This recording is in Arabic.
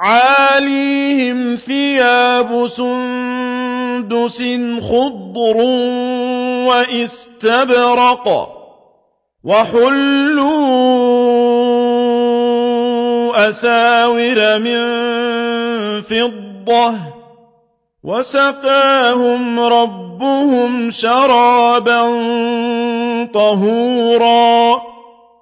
عاليهم ثياب سندس خضر واستبرق وحلوا أساور من فضة وسقاهم ربهم شرابا طهورا